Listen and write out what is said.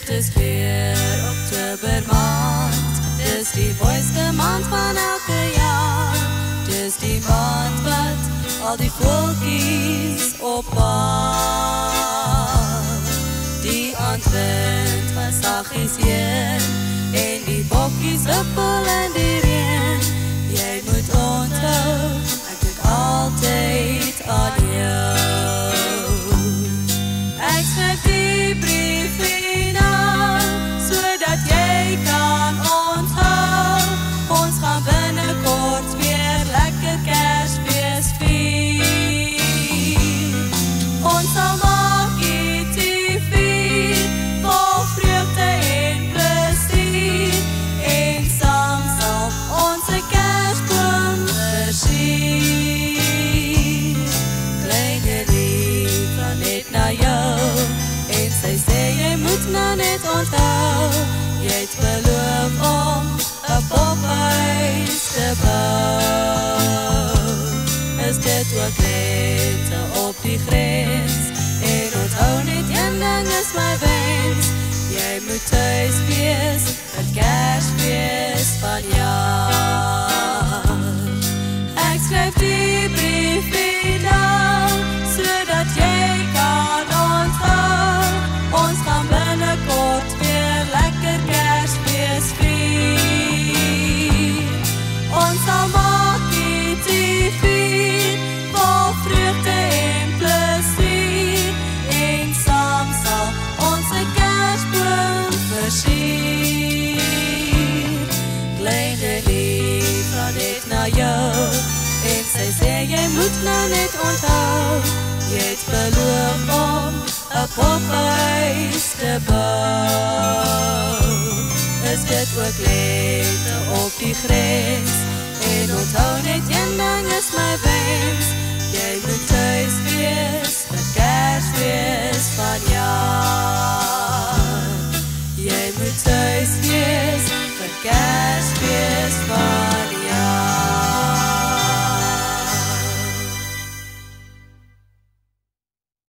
Dit is weer oktober maand Dis die mooiste maand van elke jaar. Dis die maand wat al die volkies opwaal Die aandwind was sagies heen En die bokkies huppel onthou Jy het beloof om een pophuis te bou Is dit ook lente op die grens? En onthou net een ding is my wens. Jy moet moet nou net onthou Jy het beloof om een pophuis te bou Is dit ook lente op die grens? En onthou net een ding is my